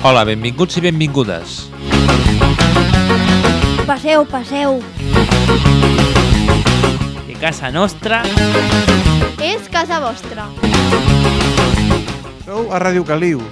Hola, benvinguts i benvingudes. Passeu, passeu. Que casa nostra És casa vostra. Sou a Ràdio Caliu.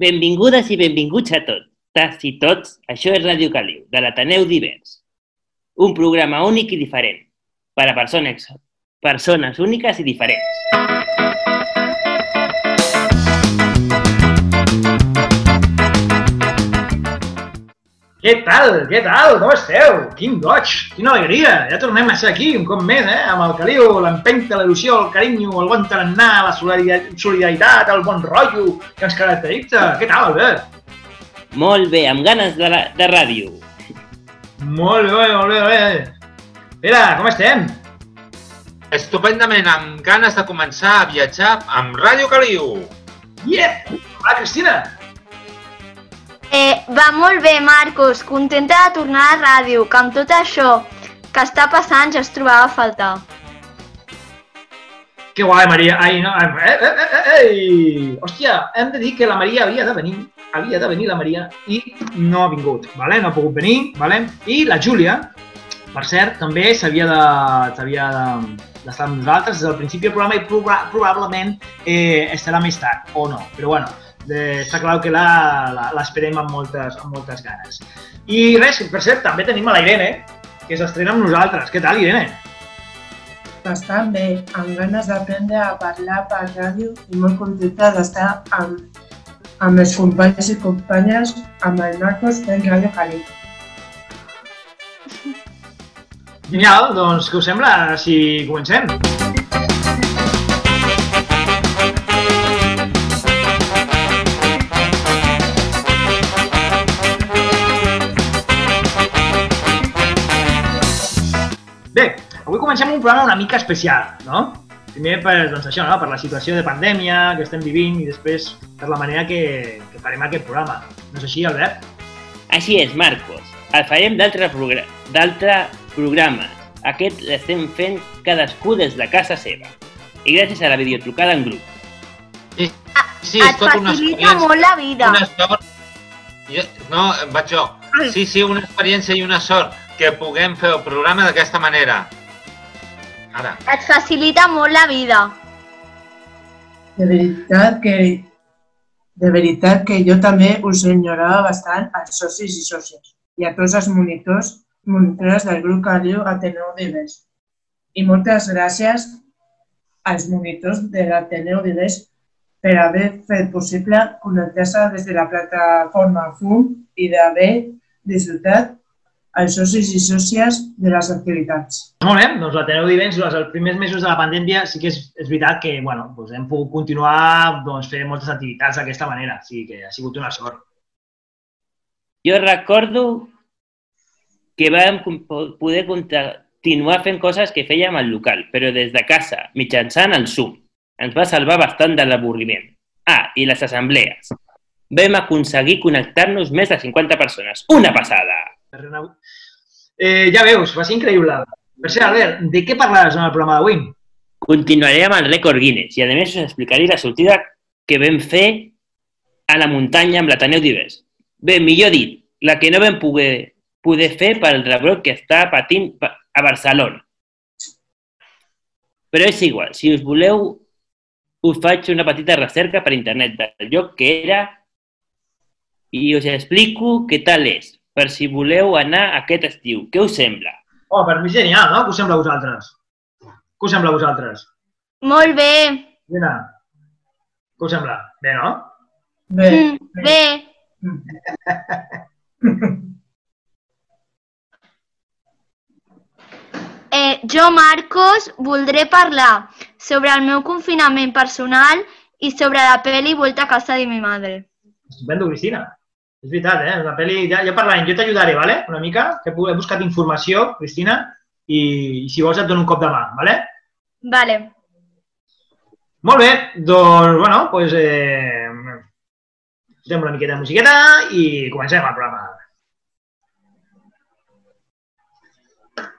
Benvingudes i benvinguts a tots. Tas i tots, això és Ràdio Caliu, de l'Ateneu Divers. Un programa únic i diferent, per a persones, persones úniques i diferents. Què tal? Què tal? Com esteu? Quin goig, quina alegria. Ja tornem a ser aquí un cop més, eh? Amb el caliu, l'empenta, l'il·lusió, el carinyo, el bon tarannà, la solidari- solidaritat, el bon rotllo que ens caracteritza. Què tal, Albert? Molt bé, amb ganes de, la, de ràdio. Molt bé, molt bé, molt bé. Pere, com estem? Estupendament, amb ganes de començar a viatjar amb Ràdio Caliu. Yeah! Hola, Cristina. Eh, va molt bé, Marcos. Contenta de tornar a la ràdio, que amb tot això que està passant ja es trobava a faltar. Que guai, Maria. Ai, no. Eh, eh, eh, eh, eh. Hòstia, hem de dir que la Maria havia de venir, havia de venir la Maria i no ha vingut, vale? no ha pogut venir, vale? i la Júlia, per cert, també s'havia de, s'havia de, d'estar amb nosaltres des del principi del programa i proba, probablement eh, estarà més tard, o no, però bueno, eh, està clar que l'esperem amb, moltes, amb moltes ganes. I res, per cert, també tenim a la Irene, que s'estrena amb nosaltres. Què tal, Irene? Bastant bé, amb ganes d'aprendre a parlar per ràdio i molt contenta d'estar amb, amb els companys i companyes, amb el Marcos fent Ràdio Cali. Genial, doncs què us sembla si comencem? Bé, comencem un programa una mica especial, no? Primer per, doncs això, no? per la situació de pandèmia que estem vivint i després per la manera que, que farem aquest programa. No és així, Albert? Així és, Marcos. El farem d'altre progra d'altre programa. Aquest l'estem fent cadascú des de casa seva. I gràcies a la videotrucada en grup. Sí, sí, Et és tota una facilita molt la vida. una sort. Jo, no, vaig jo. Sí, sí, una experiència i una sort que puguem fer el programa d'aquesta manera. Ara, Et facilita molt la vida. De veritat que de veritat que jo també us enyorava bastant als socis i sòcies i a tots els monitors i monitores del grup Caliu Ateneu Divers. I moltes gràcies als monitors de l'Ateneu Divers per haver fet possible connectar-se des de la plataforma FUM i d'haver disfrutat els socis i sòcies de les activitats. Molt bé, doncs l'Ateneu Divens, durant els primers mesos de la pandèmia sí que és, és veritat que bueno, doncs hem pogut continuar doncs, fent moltes activitats d'aquesta manera, o sigui que ha sigut una sort. Jo recordo que vam poder continuar fent coses que fèiem al local, però des de casa, mitjançant el Zoom. Ens va salvar bastant de l'avorriment. Ah, i les assemblees. Vam aconseguir connectar-nos més de 50 persones. Una passada! Renau. Eh, ja veus, va ser increïble. Per cert, Albert, de què parlaràs en el programa d'avui? Continuaré amb el rècord Guinness i a més us explicaré la sortida que vam fer a la muntanya amb l'Ateneu Divers. Bé, millor dit, la que no vam poder, poder fer pel rebrot que està patint pa- a Barcelona. Però és igual, si us voleu, us faig una petita recerca per internet del lloc que era i us explico què tal és, per si voleu anar aquest estiu. Què us sembla? Oh, per mi genial, no? Què us sembla a vosaltres? Què us sembla a vosaltres? Molt bé. Mira, què us sembla? Bé, no? Bé, Mm, bé. Eh, jo, Marcos, voldré parlar sobre el meu confinament personal i sobre la pel·li Vuelta a casa de mi madre. Estupendo, Cristina. És veritat, eh? Una pel·li... Ja, ja parlarem, jo t'ajudaré, ¿vale? una mica, que he buscat informació, Cristina, i, i si vols et dono un cop de mà, ¿vale? Vale. Molt bé, doncs, bueno, doncs, eh, posem una miqueta de musiqueta i comencem el programa.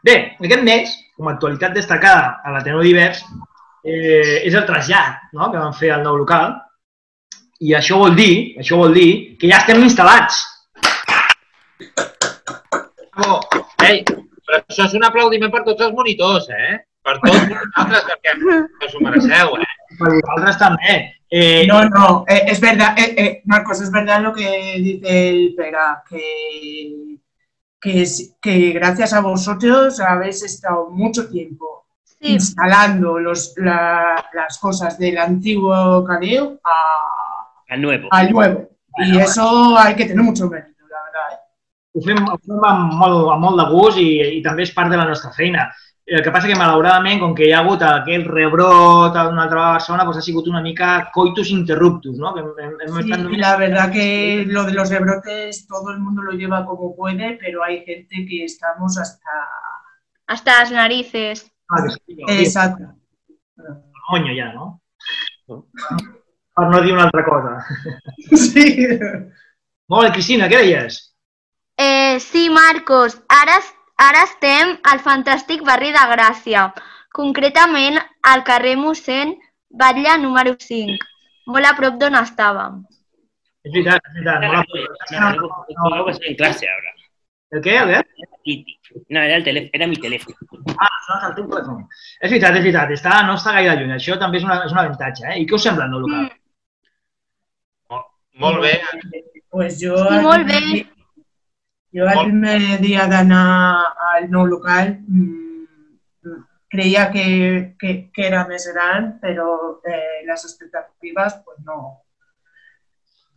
Bé, aquest mes, com a actualitat destacada a l'Ateneu Divers, eh, és el trasllat no? que van fer al nou local, i això vol dir, això vol dir que ja estem instal·lats. Bravo. Ei, però això és un aplaudiment per tots els monitors, eh? Per tots vosaltres, perquè us ho mereixeu, eh? Per vosaltres també. Eh, No, no, eh, es verdad, eh, eh, Marcos, es verdad lo que dice el Pera, que, que, es- que gracias a vosotros habéis estado mucho tiempo Sí, instalando los, la- las cosas del antiguo Caleo a- A nuevo. al nuevo. Y eso hay que tener mucho mérito, la verdad. ¿eh? ho fem, ho fem amb, molt, amb molt de gust i, i també és part de la nostra feina. El que passa que, malauradament, com que hi ha hagut aquell rebrot a una altra Barcelona, doncs ha sigut una mica coitus interruptus, no? Que hem, hem, Sí, estat la verdad que lo de los rebrotes todo el mundo lo lleva como puede, pero hay gente que estamos hasta... hasta las narices. Ah, sí, Exacto. Moño ja, no? Per no dir una altra cosa. Sí. Molt bé, Cristina, què deies? Eh, sí, Marcos, ara, ara estem al fantàstic barri de Gràcia, concretament al carrer mossèn Batlle número 5, molt a prop d'on estàvem. És veritat, és veritat. Molt No, no, no, en clase ahora. El què? Titi. No, era, el teléfono, era mi teléfono. Ah, sona el teu telèfon. És veritat, és veritat. Està, no està gaire lluny. Això també és, una, és un avantatge. Eh? I què us sembla el nou local? Mm, Molt bé. Pues yo, Sí, al molt primer bé. di- yo al primer día d'anar al nou local mm, creía que, que, que era més gran, pero eh, las expectativas pues no.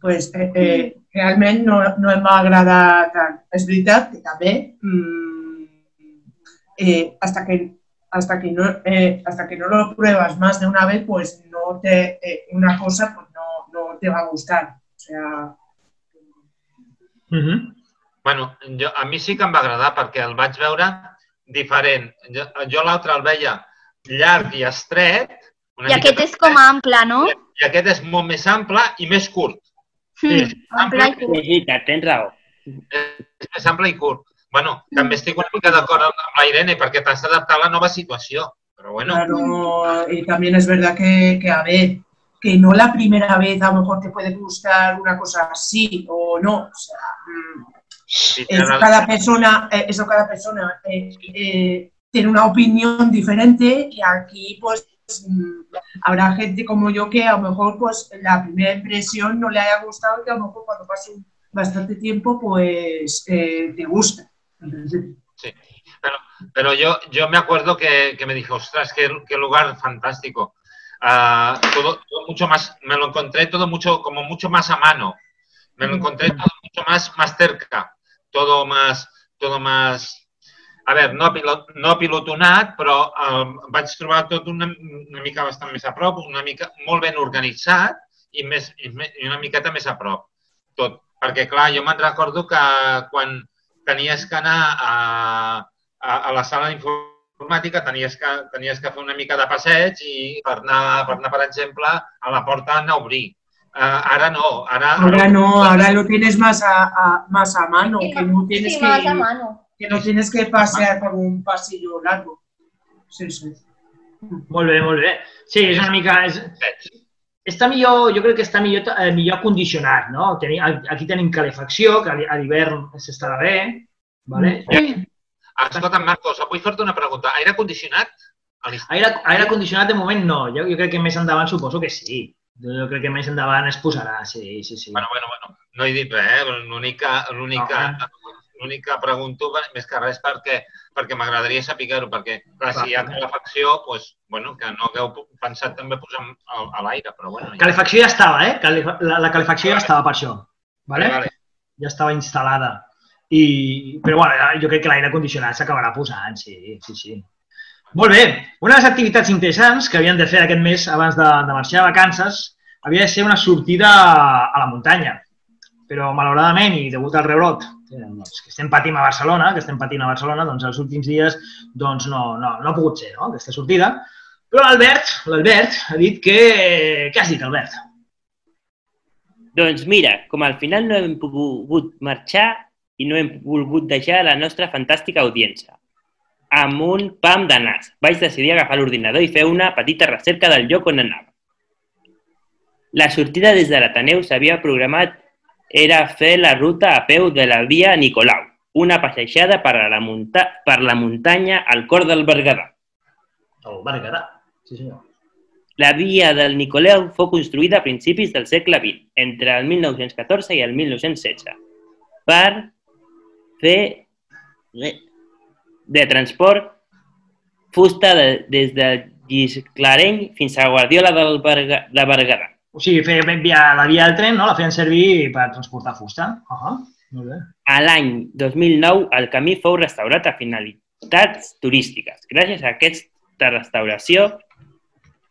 Pues eh, eh, realment no, no em va agradar tant. És veritat que també mm, eh, hasta que hasta que no eh, hasta que no lo pruebas más de una vez pues no te eh, una cosa pues no, no te va a gustar. Sea, Uh -huh. Bueno, jo, a mi sí que em va agradar perquè el vaig veure diferent. Jo, jo l'altre el veia llarg i estret. Una I aquest és com ample, no? I aquest és molt més ample i més curt. Mm, ample i Sí, curt. sí, tens raó. És més ample i curt. Bueno, també estic una mica d'acord amb amb la Irene perquè t'has d'adaptar a la nova situació. Però bueno, Claro, y también es verdad que, que, a ver, que no la primera vez a lo mejor te puede gustar una cosa así o no. O sea, mm, si eso cada persona, eh, eso cada persona eh, eh, tiene una opinión diferente y aquí pues mm, habrá gente como yo que a lo mejor pues la primera impresión no le haya gustado y que a lo mejor cuando pase bastante tiempo pues eh, te gusta. Pero yo, yo me acuerdo que, que me dije, ostras, qué, qué lugar fantástico. Ah, todo, todo mucho más, me lo encontré todo mucho, como mucho más a mano. Me lo encontré todo mucho más, más cerca. Todo más, todo más... A veure, no, pilot, no pilotonat, però eh, vaig trobar tot una, una mica bastant més a prop, una mica molt ben organitzat i, més, i, me- i una miqueta més a prop. Tot. Perquè, clar, jo me'n recordo que quan tenies que anar a, a, a la sala d'informàtica tenies que, tenies que fer una mica de passeig i per anar, per, anar, per exemple, a la porta anar a obrir. Uh, ara no. Ara, Ahora no, ahora lo tienes más a, a- más a mano, que no tienes Sí, que... más a mano. que no tienes que pasear por un pasillo largo. Sí, sí. Molt bé, molt bé. Sí, és una mica... És, està millor, jo crec que està millor, eh, millor condicionat, no? Teni, aquí tenim calefacció, que a l'hi- a l'hivern s'estarà bé, vale? Escolta, Marcos, vull fer-te una pregunta. Aire condicionat? Aire, aire condicionat de moment no, jo, jo crec que més endavant suposo que sí. Jo crec que més endavant es posarà, sí, sí, sí. Bueno, bueno, bueno, no he dit res, eh? L'única l'única l'únic que pregunto, més que res, perquè, perquè m'agradaria saber-ho, perquè, clar, si hi ha calefacció, doncs, bueno, que no hagueu pensat també posar a, l'aire, però bueno. Ja. Calefacció ja estava, eh? La, la calefacció ja estava per això, vale? vale. ja estava instal·lada. I, però bueno, jo crec que l'aire condicionat s'acabarà posant, sí, sí, sí. Molt bé, una de les activitats interessants que havien de fer aquest mes abans de, de marxar de vacances havia de ser una sortida a la muntanya. però malauradament i degut al rebrot eh, doncs, que estem patint a Barcelona, que estem patint a Barcelona, doncs els últims dies doncs, no, no, no ha pogut ser no? aquesta sortida. Però l'Albert, l'Albert ha dit que... Què has dit, Albert? Doncs mira, com al final no hem pogut marxar i no hem volgut deixar la nostra fantàstica audiència. Amb un pam de nas, vaig decidir agafar l'ordinador i fer una petita recerca del lloc on anava. La sortida des de l'Ateneu s'havia programat era fer la ruta a peu de la via Nicolau, una passejada per la, munta per la muntanya al cor del Berguedà. El Berguedà, sí senyor. La via del Nicolau fou construïda a principis del segle XX, entre el 1914 i el 1916, per fer de transport fusta de, des de Gisclareny fins a Guardiola del Berga, de Berguedà. O sigui, feien via, la via del tren, no? la feien servir per transportar fusta. Uh -huh. Molt bé. A l'any 2009 el camí fou restaurat a finalitats turístiques. Gràcies a aquesta restauració,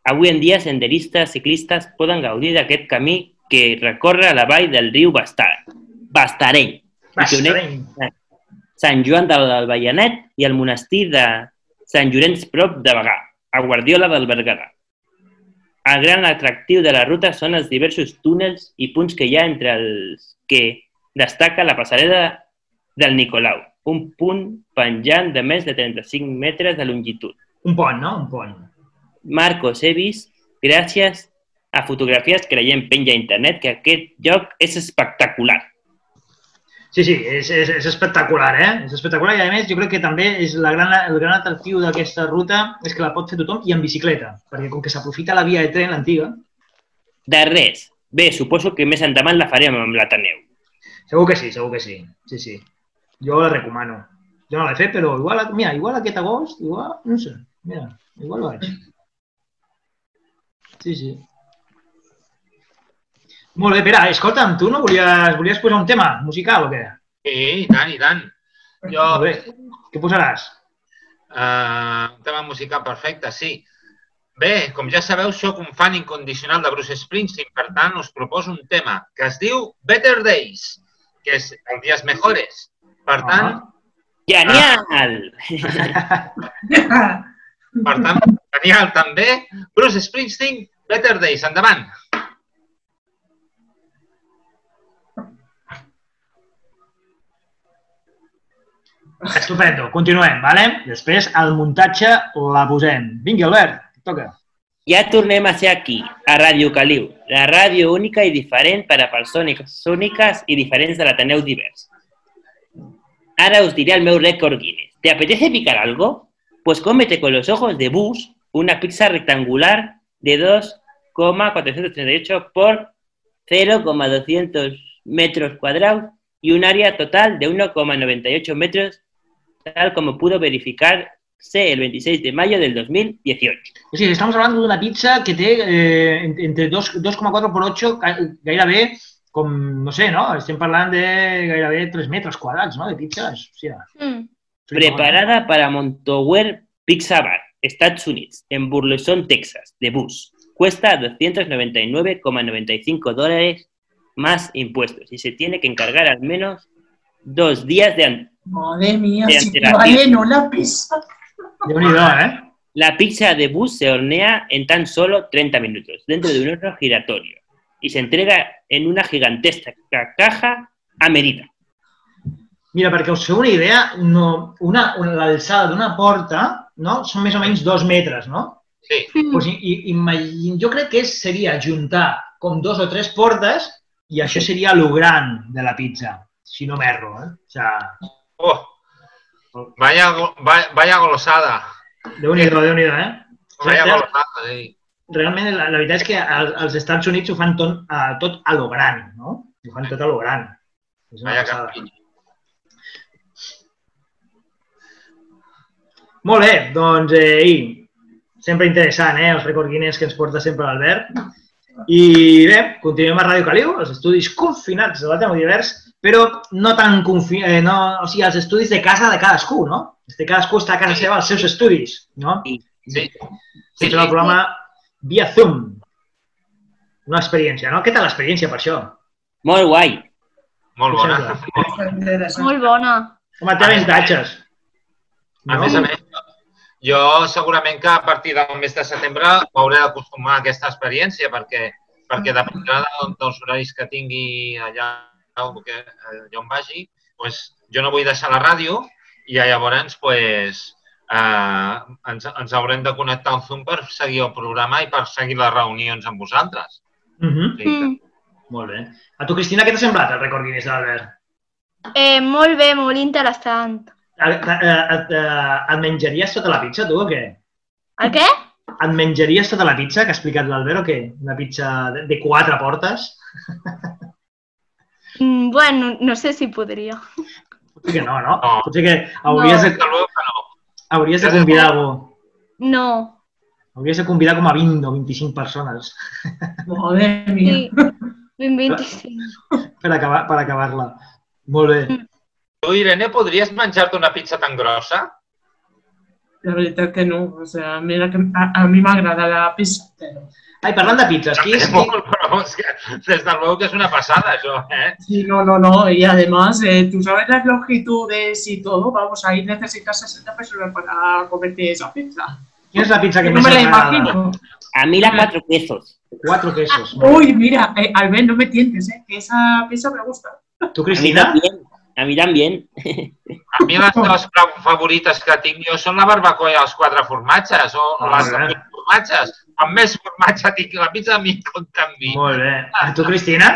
avui en dia senderistes ciclistes poden gaudir d'aquest camí que recorre la vall del riu Bastar, Bastareny, i uneix. Sant Joan del Ballanet i el monestir de Sant Llorenç prop de Bagà, a Guardiola del Berguedà. El gran atractiu de la ruta són els diversos túnels i punts que hi ha entre els que destaca la passarel·la del Nicolau, un punt penjant de més de 35 metres de longitud. Un pont, no? Un pont. Marcos, he vist, gràcies a fotografies que la gent penja a internet, que aquest lloc és espectacular. Sí, sí, és, és, és espectacular, eh? És espectacular i, a més, jo crec que també és la gran, el gran atractiu d'aquesta ruta és que la pot fer tothom i en bicicleta, perquè com que s'aprofita la via de tren, l'antiga, De res. Bé, suposo que més endavant la farem amb l'Ateneu. segur que sí, segur que sí. Sí, sí. Jo la recomano. Jo no l'he fet, però igual, mira, igual aquest agost, igual, no sé, mira, igual vaig. Sí, sí. Molt bé, Pere, escolta'm, tu no volies, volies posar un tema musical o què? Sí, i tant, i tant. Jo, Molt bé. Què posaràs? eh, un tema musical perfecte, sí. Bé, com ja sabeu, sóc un fan incondicional de Bruce Springsteen, per tant, us proposo un tema que es diu Better Days, que és els dies mejores. Per tant, Genial! per tant, genial també. Bruce Springsteen, Better Days, endavant. Estupendo, continuem, vale? Després el muntatge la posem. Vinga, Albert, toca. Ja tornem a ser aquí, a Ràdio Caliu, la ràdio única i diferent per a persones úniques i diferents de l'Ateneu divers. Ahora os diré el meu récord Guinness. ¿Te apetece picar algo? Pues cómete con los ojos de Bus una pizza rectangular de 2,438 por 0,200 metros cuadrados y un área total de 1,98 metros, tal como pudo verificarse el 26 de mayo del 2018. O sigui, estamos hablando d'una pizza que té eh, en- entre dos- 2,4 por 8, ga- gairebé, com, no sé, no? Estem parlant de gairebé 3 metres quadrats, no?, de sigui, Mm. Preparada para Montower Pizza Bar, Estados Unidos, en Burleson, Texas, de Bus. Cuesta 299,95 dólares más impuestos y se tiene que encargar al menos dos días de an- Madre mía, De si vale no la pizza. Eh? La pizza de Bus se hornea en tan solo 30 minutos dentro de un horno giratorio y se entrega en una gigantesca caja a medida. Mira, perquè us feu una idea, no, una, una, l'alçada d'una porta no? són més o menys dos metres, no? Sí, Pues, i, i, imagine, jo crec que seria juntar com dos o tres portes i això seria lo gran de la pizza, si no m'erro, eh? O sea, Oh, vaya, vaya, vaya golosada. Déu-n'hi-do, déu nhi déu eh? Vaya Real- golosada, sí. realment la, la veritat és que al- als Estats Units ho fan tot, a, tot a lo gran, no? Ho fan tot a lo gran. És una Vaya passada. Molt bé, doncs, eh, i, sempre interessant, eh, els record Guinness que ens porta sempre l'Albert. I bé, continuem a Ràdio Caliu, els estudis confinats de l'Ateneu Divers, però no tan confi... Eh, no, o sigui, els estudis de casa de cadascú, no? De cadascú està a casa seva als seus estudis, no? Sí, Sí, sí, el programa via Zoom. Una experiència, no? Què tal l'experiència per això? Molt guai. molt bona. Molt bona. Home, té avantatges. A més a més, jo segurament que a partir del mes de setembre m'hauré d'acostumar a aquesta experiència perquè, perquè dependrà de- dels horaris que tingui allà, on que- allà on vagi, doncs jo no vull deixar la ràdio i llavors pues, eh, ens, ens haurem de connectar al Zoom per seguir el programa i per seguir les reunions amb vosaltres. Uh -huh. O sigui que- Mm. Molt bé. A tu, Cristina, què t'ha semblat el record Guinness d'Albert? Eh, molt bé, molt interessant. Et, et, et, et menjaries tota la pizza, tu, o què? El què? Et menjaries tota la pizza que ha explicat l'Albert o què? Una pizza de, de quatre portes? Mm, bueno, no sé si podria. Potser que no, no? No. Potser que hauries, No. de, hauries de convidar algú. No. Hauries de convidar com a 20 o 25 persones Madre mía. Sí. 25. per acabar per acabar-la. Molt bé. Tu, Irene, podries menjar-te una pizza tan grossa? La veritat que no. O sea, mira que a, a mi m'agrada la pizza, però... Ai, parlant de pizzas, qui és, qui, Molt, però és que, des del luego que és una passada, això, eh? Sí, no, no, no. Y además, eh, tú sabes las longitudes y todo. Vamos, ahí necesitas 60 personas para comerte esa pizza. quina és la pizza que No més me la imagino. A mí las cuatro quesos. Quatre quesos. Bé. Uy, mira, eh, Albert, no me tientes, ¿eh? Que esa pizza me gusta. Mí Cristina? también. A mí también. A mi les meves fa- favorites que tinc jo són la barbacoa i els quatre formatges, o Ah, les formatges. Amb més formatge tinc la pizza, a mi compta amb mi. Molt bé. A tu, Cristina?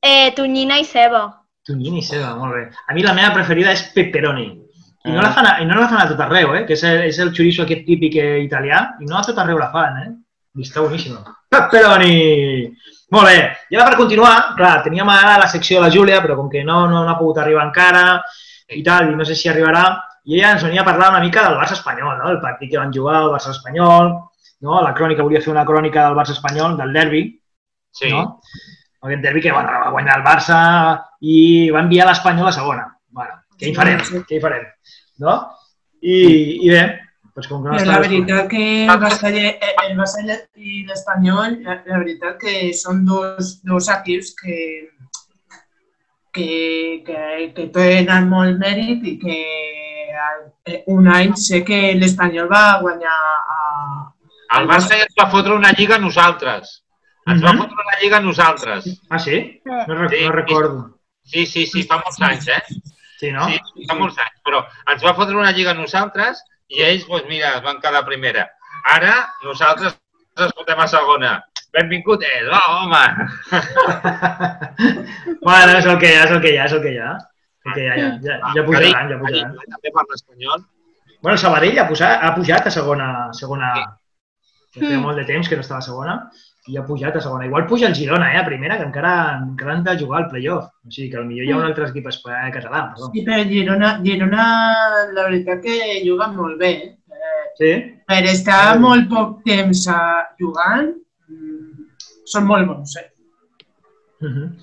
Eh, tonyina i ceba. Tonyina i ceba, molt bé. A mi la meva preferida és pepperoni. I no Ah. la fan a, i no la fan a tot arreu, eh? Que és el, és el xoriço aquest típic eh, italià. I no a tot arreu la fan, eh? I està boníssima. Pepperoni! Molt bé. I ara per continuar, clar, teníem ara la secció de la Júlia, però com que no, no, no ha pogut arribar encara i tal, i no sé si arribarà, i ella ens venia a parlar una mica del Barça espanyol, no? El partit que van jugar, el Barça espanyol, no? La crònica, volia fer una crònica del Barça espanyol, del derbi, Sí. no? Aquest derbi que bueno, va guanyar el Barça i va enviar l'Espanyol a segona. Bueno, què hi farem? Sí. Què hi farem? No? I, i bé, doncs com que no la verdad que el Barça, y- el Barça y el Español, la, la verdad que son dos, dos equips que, que, que, que tenen molt mèrit i que eh, un any sé que l'Espanyol va guanyar a... El Barça ja ens va fotre una lliga a nosaltres. Ens va fotre una lliga a nosaltres. Ah, sí? No, rec Sí, no recordo. Sí, sí, sí, fa molts anys, eh? Sí, no? Sí, fa molts anys. Però ens va fotre una lliga a nosaltres i ells, doncs mira, es van quedar a primera. Ara nosaltres ens fotem a segona. Benvingut és, va, home! bueno, és el que hi ha, és el que hi ha, és el que hi ha. Que ha, ja, ja, ja pujaran, ja pujaran. També per l'Espanyol. Bueno, el Sabadell ha, posat, ha pujat a segona, segona que feia Mm. molt de temps que no estava a segona, i ha pujat a segona. Igual puja el Girona, eh, a primera, que encara, encara han de jugar al playoff. O sigui que potser hi ha un altre equip espa- català, perdó. Sí, però Girona, Girona la veritat que juga molt bé. Eh, Sí? per estar molt poc temps eh, jugant, mm, són molt bons, eh? Mhm.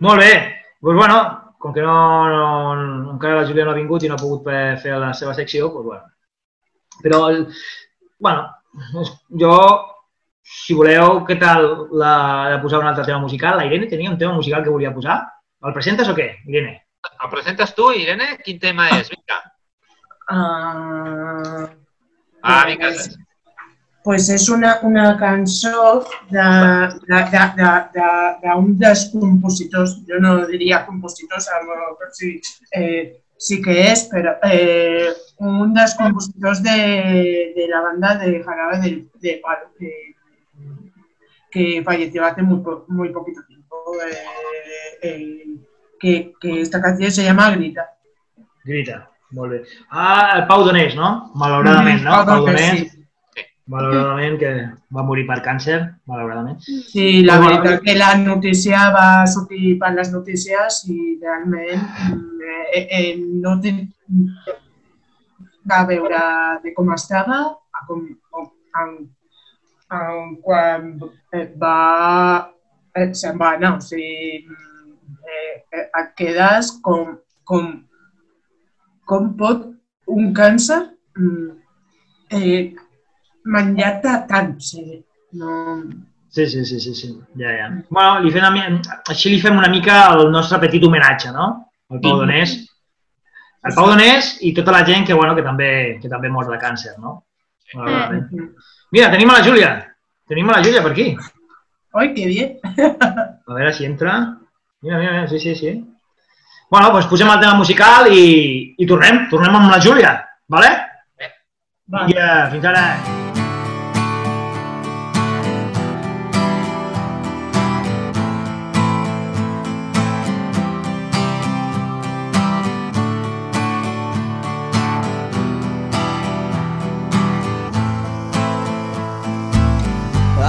Molt bé. Doncs pues bueno, com que no, no, encara la Júlia no ha vingut i no ha pogut fer la seva secció, doncs bueno. Però, el, bueno, jo, si voleu, què tal la, de posar un altre tema musical? La Irene tenia un tema musical que volia posar. El presentes o què, Irene? El presentes tu, Irene? Quin tema és? Vinga. Ah, Ah, vinga. pues, pues és una, una cançó d'un de, de, de, de, d'un dels compositors, jo no diria compositors, mejor sí, eh, sí que és, però eh, un dels compositors de, de la banda de Jarabe de, de Palo, que, que falleció hace muy, muy poquito tiempo, eh, eh, que, que esta canción se llama Grita. Grita. Molt bé. Ah, el Pau Donés, no? Malauradament, no? Pau Donés, sí. Malauradament, que va morir per càncer, malauradament. Sí, la Bueno, veritat que la notícia va sortir per les notícies i realment mm, eh, eh, no ten... va veure de com estava a com, com, en, en, quan eh, va eh, se'n va anar, o sigui, eh, eh, et quedes com, com, com pot un càncer mm, eh, menjar-te tant, sigui, no, Sí, sí, sí, sí, sí. Ja, ja. Bueno, li fem una, així li fem una mica el nostre petit homenatge, no? Al Pau Donés. Al Pau Donés i tota la gent que, bueno, que també, que també mor de càncer, no? Mira, tenim a la Júlia. Tenim a la Júlia per aquí. ¡Ay, qué bien! A veure si entra. Mira, mira, mira, sí, sí, sí. Bueno, doncs posem el tema musical i, i tornem, tornem amb la Júlia, vale? Va. Vinga, fins ara.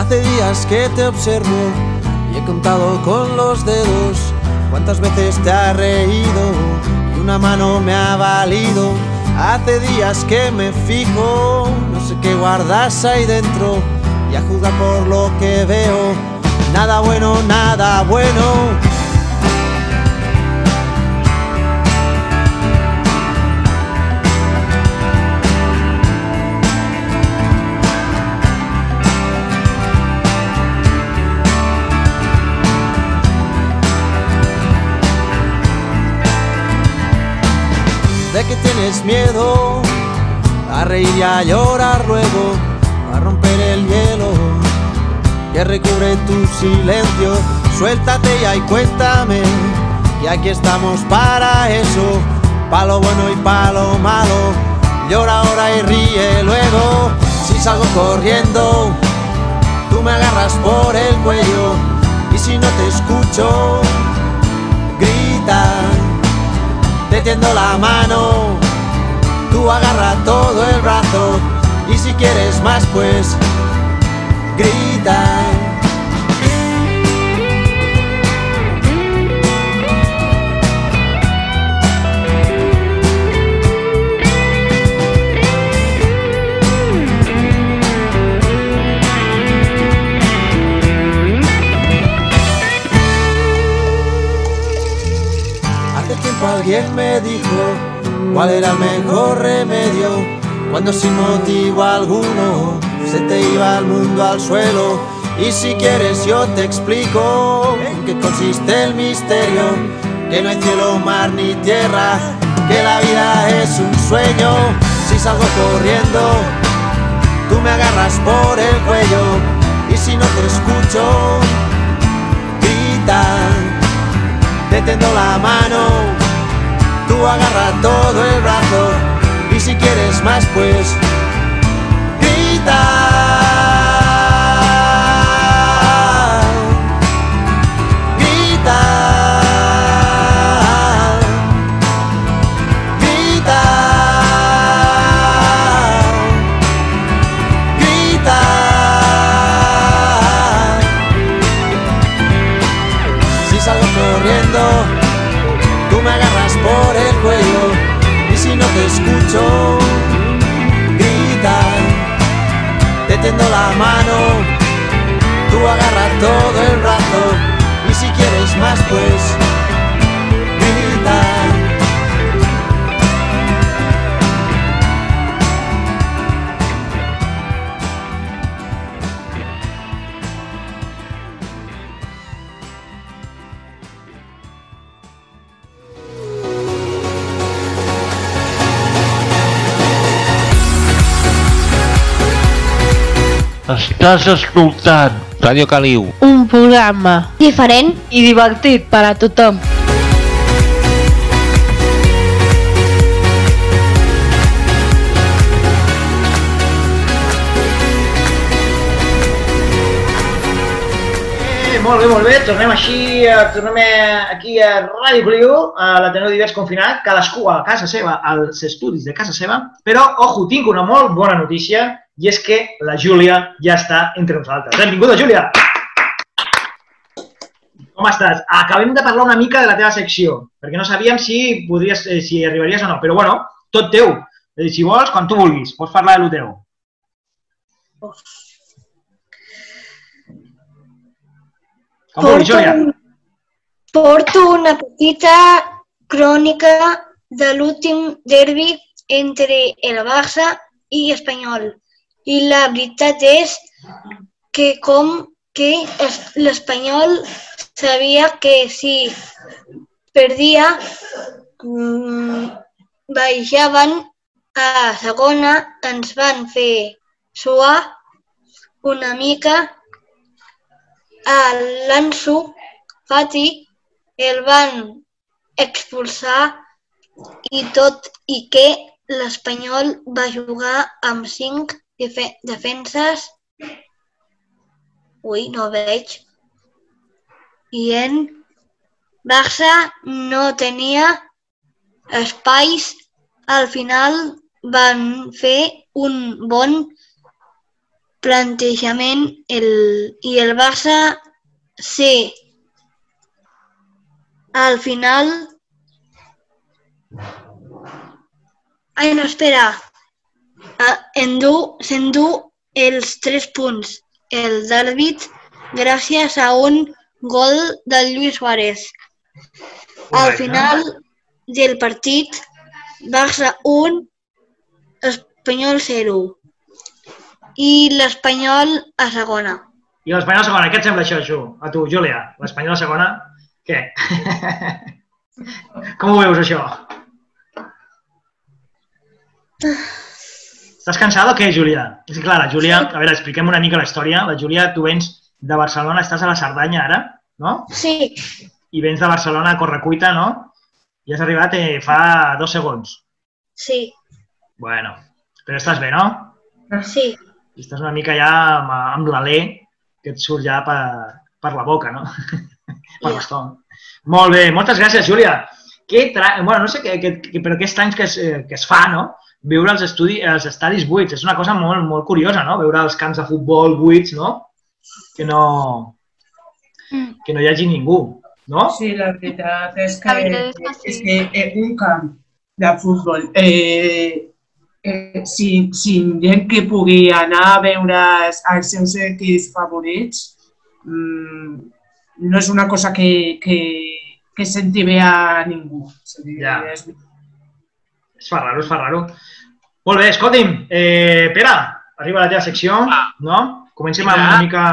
Hace días que te observo y he contado con los dedos cuántas veces te has reído y una mano me ha valido. Hace días que me fijo, no sé qué guardas ahí dentro y a juzgar por lo que veo, nada bueno, nada bueno. Tienes miedo a reír y a llorar luego, a romper el hielo que recubre tu silencio. Suéltate ya y cuéntame, y aquí estamos para eso, pa' lo bueno y pa' lo malo. Llora ahora y ríe luego, si salgo corriendo, tú me agarras por el cuello, y si no te escucho, grita te tiendo la mano, tú agarra todo el brazo y si quieres más pues grita. Hace tiempo alguien me dijo cuál era el mejor remedio cuando sin motivo alguno se te iba el mundo al suelo. Y si quieres yo te explico en qué consiste el misterio, que no hay cielo, mar ni tierra, que la vida es un sueño. Si salgo corriendo, tú me agarras por el cuello y si no te escucho, grita te tendo la mano, agarra todo el brazo y si quieres más pues grita. Te escucho, grita, te tendo la mano, tú agarras todo el brazo y si quieres más pues Estàs escoltant Ràdio Caliu. Un programa Diferent? i divertit per a tothom. Molt bé, molt bé. Tornem així, eh, tornem eh, aquí a Ràdio Cliu, a l'Ateneu Divers Confinat, cadascú a casa seva, als estudis de casa seva. Però, ojo, tinc una molt bona notícia, i és que la Júlia ja està entre nosaltres. Benvinguda, Júlia! Com estàs? Acabem de parlar una mica de la teva secció, perquè no sabíem si podries, eh, si arribaries o no, però bueno, tot teu. Si vols, quan tu vulguis, pots parlar de lo teu. Com vulguis, Júlia. porto una petita crònica de l'últim derbi entre el Barça i Espanyol. I la veritat és que com que es- l'Espanyol sabia que si perdia mm, baixaven a segona, ens van fer suar una mica a l'Ansu Fati, el van expulsar i tot i que l'Espanyol va jugar amb cinc defe defenses Ui, no veig. I en Barça no tenia espais. Al final van fer un bon plantejament el, i el Barça sí, al final Ai, no, espera. Ah, endú, s'endú els tres punts. El David gràcies a un gol del Lluís Suárez. Al final del partit, Barça 1, Espanyol 0. I l'Espanyol a segona. I l'Espanyol a segona, què et sembla això, Ju? A tu, Júlia, l'Espanyol a segona, què? Com ho veus, això? Estàs cansada o què, Júlia? És que clar, la Júlia, a veure, expliquem una mica la història. La Júlia, tu vens de Barcelona, estàs a la Cerdanya ara, no? Sí, I vens de Barcelona a Correcuita, no? I has arribat eh, fa dos segons. sí, Bueno, però estàs bé, no? sí. I estàs una mica ja amb, amb l'alè que et surt ja per, per la boca, no? per l'estómac. Molt bé, moltes gràcies, Júlia. Que tra... bueno, no sé què, què, què, però aquests anys que es, eh, que es fa, no? Veure els, estudi... els estadis buits. És una cosa molt, molt curiosa, no? Veure els camps de futbol buits, no? Que no, que no hi hagi ningú, no? Sí, la veritat és que, La veritat és que sí. és que un camp de futbol, eh, eh, sin, sin gent que pugui anar a veure els, seus equips favorits, mm, no és una cosa que, que, que senti bé a ningú. És a dir, Ja. és, Es fa raro, es fa raro. Molt bé, escolti'm, eh, Pere, arriba la teva secció, no? Comencem amb una mica...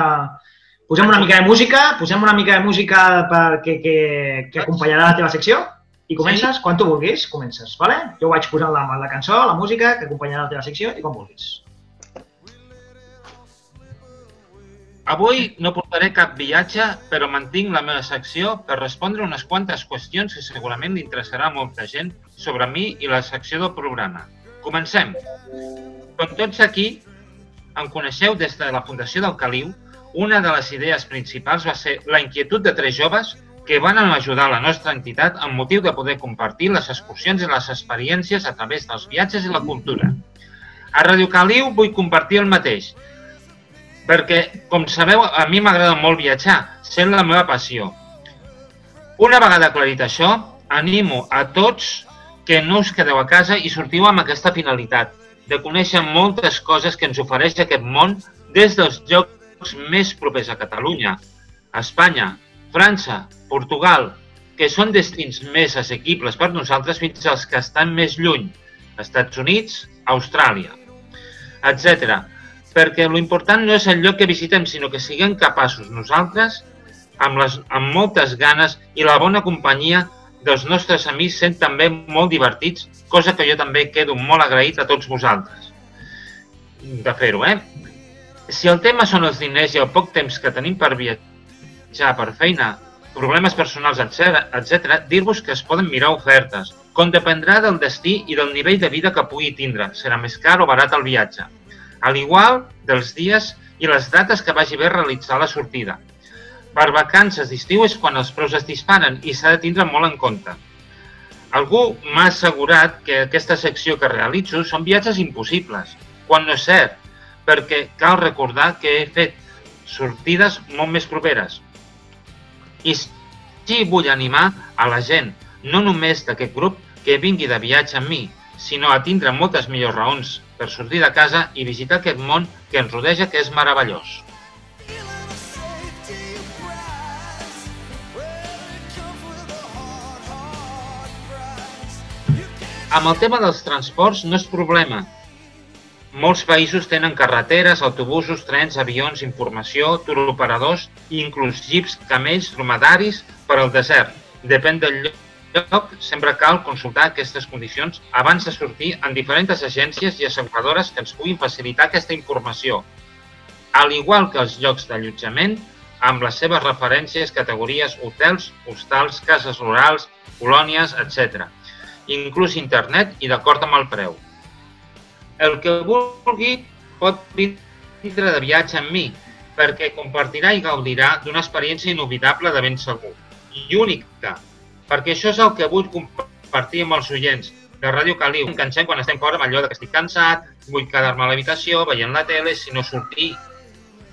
Posem una mica de música, posem una mica de música per, que, que, que acompanyarà la teva secció i comences, quan tu vulguis, comences, vale? Jo vaig posant la, la cançó, la música, que acompanyarà la teva secció i quan vulguis. Avui no portaré cap viatge, però mantinc la meva secció per respondre unes quantes qüestions que segurament li interessarà a molta gent sobre mi i la secció del programa. Comencem. Com tots aquí em coneixeu des de la Fundació del Caliu, una de les idees principals va ser la inquietud de tres joves que van ajudar la nostra entitat amb motiu de poder compartir les excursions i les experiències a través dels viatges i la cultura. A Radio Caliu vull compartir el mateix, perquè, com sabeu, a mi m'agrada molt viatjar, sent la meva passió. Una vegada aclarit això, animo a tots que no us quedeu a casa i sortiu amb aquesta finalitat, de conèixer moltes coses que ens ofereix aquest món des dels llocs més propers a Catalunya, a Espanya, França, Portugal, que són destins més assequibles per nosaltres fins als que estan més lluny, Estats Units, Austràlia, etc. Perquè l'important no és el lloc que visitem, sinó que siguem capaços nosaltres, amb, les, amb moltes ganes i la bona companyia dels nostres amics sent també molt divertits, cosa que jo també quedo molt agraït a tots vosaltres de fer-ho, eh? Si el tema són els diners i el poc temps que tenim per viatjar, per feina, problemes personals, etc, dir-vos que es poden mirar ofertes, com dependrà del destí i del nivell de vida que pugui tindre. Serà més car o barat el viatge. Al igual dels dies i les dates que vagi bé realitzar la sortida. Per vacances d'estiu és quan els preus es disparen i s'ha de tindre molt en compte. Algú m'ha assegurat que aquesta secció que realitzo són viatges impossibles, quan no és cert, perquè cal recordar que he fet sortides molt més properes. I sí vull animar a la gent, no només d'aquest grup, que vingui de viatge amb mi, sinó a tindre moltes millors raons per sortir de casa i visitar aquest món que ens rodeja, que és meravellós. Amb el tema dels transports no és problema, molts països tenen carreteres, autobusos, trens, avions, informació, turoperadors i inclús jeeps, camells, dromedaris per al desert. Depèn del lloc, sempre cal consultar aquestes condicions abans de sortir en diferents agències i asseguradores que ens puguin facilitar aquesta informació. Al igual que els llocs d'allotjament, amb les seves referències, categories, hotels, hostals, cases rurals, colònies, etc. Inclús internet i d'acord amb el preu. El que vulgui pot vindre de viatge amb mi, perquè compartirà i gaudirà d'una experiència inoblidable de ben segur i única, perquè això és el que vull compartir amb els oients de Ràdio Caliu. Em cansem quan estem fora amb allò de que estic cansat, vull quedar-me a l'habitació veient la tele, si no sortir,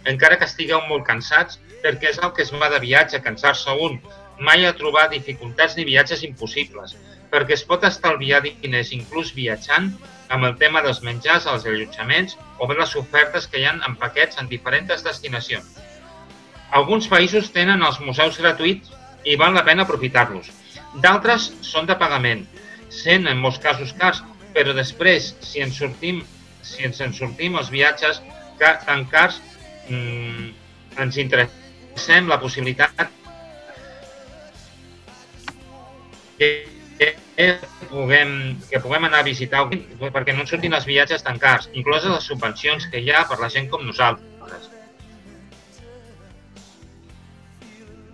encara que estigueu molt cansats, perquè és el que es va de viatge, cansar-se un. Mai a trobar dificultats ni viatges impossibles, perquè es pot estalviar diners inclús viatjant amb el tema dels menjars als allotjaments o bé les ofertes que hi ha en paquets en diferents destinacions. Alguns països tenen els museus gratuïts i val la pena aprofitar-los. D'altres són de pagament, sent en molts casos cars, però després, si ens sortim, si ens en sortim els viatges que, tan cars, mmm, ens interessem la possibilitat puguem, que puguem anar a visitar perquè no ens surtin els viatges tan cars, incloses les subvencions que hi ha per la gent com nosaltres.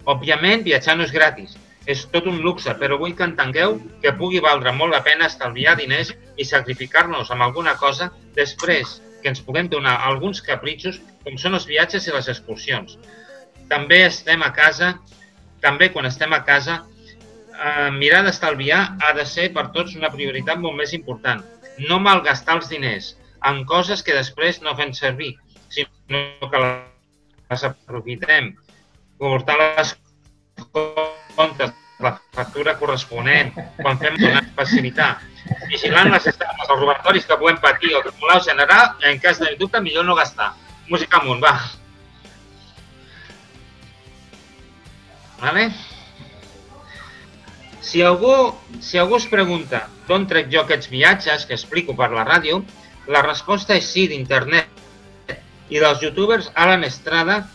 Òbviament, viatjar no és gratis, és tot un luxe, però vull que entengueu que pugui valdre molt la pena estalviar diners i sacrificar-nos amb alguna cosa després que ens puguem donar alguns capritxos com són els viatges i les excursions. També estem a casa, també quan estem a casa, eh, mirar d'estalviar ha de ser per tots una prioritat molt més important. No malgastar els diners en coses que després no fem servir, sinó que les aprofitem portar les comptes, la factura corresponent, quan fem una facilitar, vigilant les estafes, els robatoris que puguem patir, el acumular general, en cas de dubte, millor no gastar. Música amunt, va. Vale? Si algú, si algú es pregunta d'on trec jo aquests viatges que explico per la ràdio, la resposta és sí, d'internet i dels youtubers Alan Estrada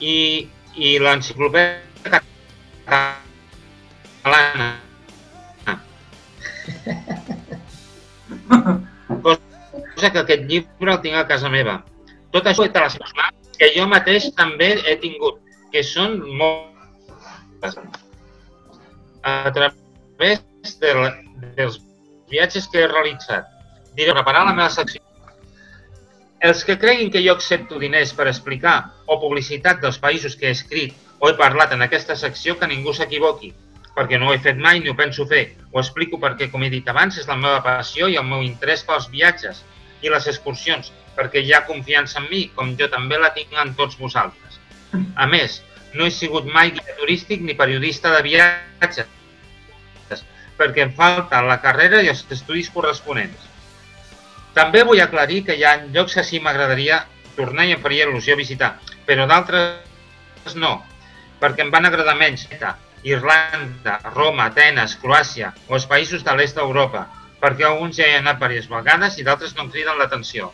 i i l'enciclopèdia catalana. Cosa que aquest llibre el tinc a casa meva. Tot això és la que jo mateix també he tingut, que són moltes. A través de, dels viatges que he realitzat. Diré, preparar la meva secció els que creguin que jo accepto diners per explicar o publicitat dels països que he escrit o he parlat en aquesta secció, que ningú s'equivoqui, perquè no ho he fet mai ni ho penso fer. Ho explico perquè, com he dit abans, és la meva passió i el meu interès pels viatges i les excursions, perquè hi ha confiança en mi, com jo també la tinc en tots vosaltres. A més, no he sigut mai guia turístic ni periodista de viatges, perquè em falta la carrera i els estudis corresponents. També vull aclarir que hi ha llocs que sí m'agradaria tornar i em faria il·lusió visitar, però d'altres no, perquè em van agradar menys Irlanda, Roma, Atenes, Croàcia o els països de l'est d'Europa, perquè alguns ja hi he anat diverses vegades i d'altres no em criden l'atenció.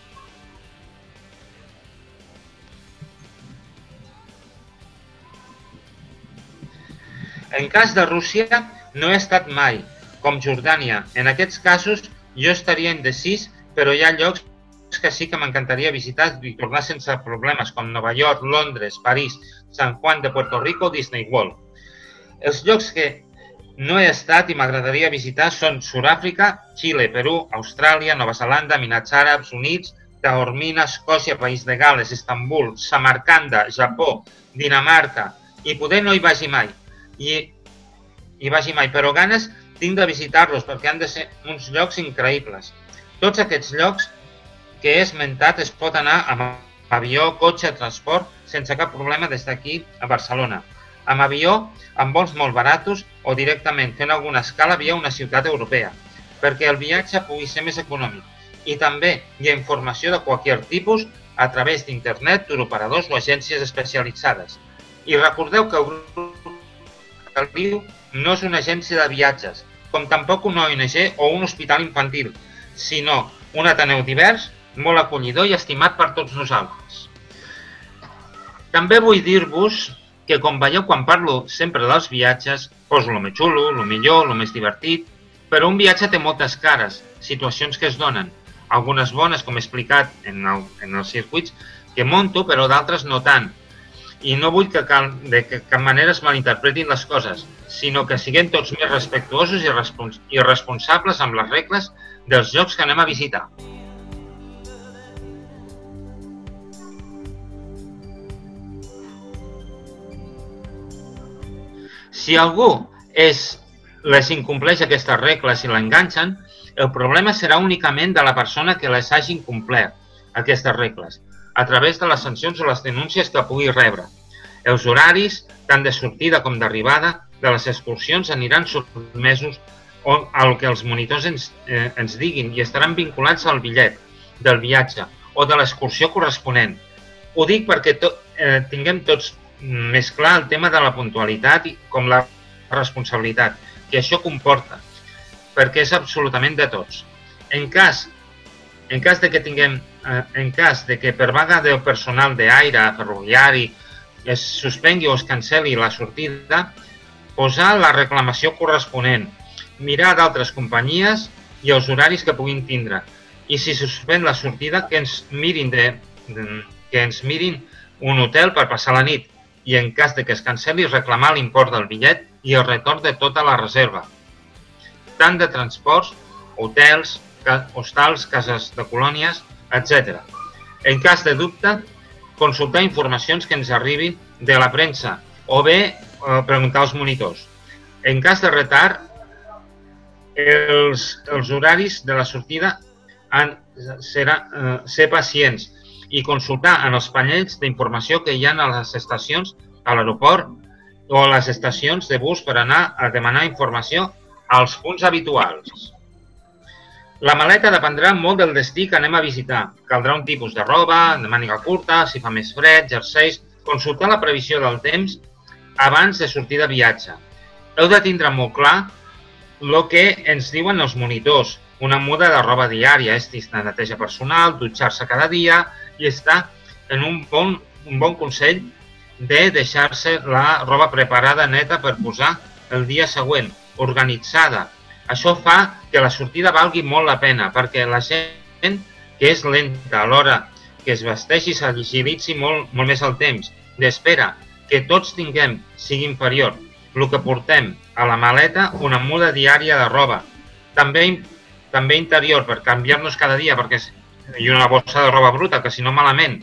En cas de Rússia, no he estat mai, com Jordània. En aquests casos, jo estaria indecis però hi ha llocs que sí que m'encantaria visitar i tornar sense problemes, com Nova York, Londres, París, San Juan de Puerto Rico Disney World. Els llocs que no he estat i m'agradaria visitar són Sud-àfrica, Xile, Perú, Austràlia, Nova Zelanda, Minats Àrabs Units, Taormina, Escòcia, País de Gales, Istanbul, Samarcanda, Japó, Dinamarca, i poder no hi vagi mai. I hi vagi mai, però ganes tinc de visitar-los perquè han de ser uns llocs increïbles. Tots aquests llocs que he esmentat es pot anar amb avió, cotxe, transport, sense cap problema des d'aquí a Barcelona. Amb avió, amb vols molt baratos o directament fent alguna escala via una ciutat europea, perquè el viatge pugui ser més econòmic. I també hi ha informació de qualsevol tipus a través d'internet, turoperadors o agències especialitzades. I recordeu que el grup Caliu no és una agència de viatges, com tampoc una ONG o un hospital infantil, sinó un Ateneu divers molt acollidor i estimat per tots nosaltres. També vull dir-vos que, com veieu quan parlo sempre dels viatges, poso el més xulo, el millor, el més divertit, però un viatge té moltes cares, situacions que es donen, algunes bones, com he explicat en, el, en els circuits, que monto, però d'altres no tant. I no vull que cal, de que cap manera es malinterpretin les coses, sinó que siguem tots més respectuosos i, respons i responsables amb les regles dels llocs que anem a visitar. Si algú és, les incompleix aquestes regles i l'enganxen, el problema serà únicament de la persona que les hagi incomplert, aquestes regles, a través de les sancions o les denúncies que pugui rebre. Els horaris, tant de sortida com d'arribada, de les excursions aniran sotmesos al que els monitors ens, eh, ens diguin i estaran vinculats al bitllet del viatge o de l'excursió corresponent. Ho dic perquè to, eh, tinguem tots més clar el tema de la puntualitat i com la responsabilitat que això comporta, perquè és absolutament de tots. En cas, en cas de que tinguem, en cas de que per vaga del personal d'aire, ferroviari, es suspengui o es canceli la sortida, posar la reclamació corresponent, mirar d'altres companyies i els horaris que puguin tindre. I si suspèn la sortida, que ens mirin, de, de, que ens mirin un hotel per passar la nit i en cas de que es canceli reclamar l'import del bitllet i el retorn de tota la reserva, tant de transports, hotels, hostals, cases de colònies, etc. En cas de dubte, consultar informacions que ens arribin de la premsa o bé eh, preguntar als monitors. En cas de retard, els, els horaris de la sortida han, serà, eh, ser pacients i consultar en els panells d'informació que hi ha a les estacions, a l'aeroport o a les estacions de bus per anar a demanar informació als punts habituals. La maleta dependrà molt del destí que anem a visitar. Caldrà un tipus de roba, de màniga curta, si fa més fred, jerseis... Consultar la previsió del temps abans de sortir de viatge. Heu de tindre molt clar el que ens diuen els monitors. Una muda de roba diària, estis de neteja personal, dutxar-se cada dia i estar en un bon, un bon consell de deixar-se la roba preparada neta per posar el dia següent, organitzada. Això fa que la sortida valgui molt la pena, perquè la gent que és lenta a l'hora que es vesteixi s'agilitzi molt, molt més el temps d'espera, que tots tinguem, sigui inferior, el que portem a la maleta, una muda diària de roba, també, també interior, per canviar-nos cada dia, perquè i una bossa de roba bruta, que si no malament.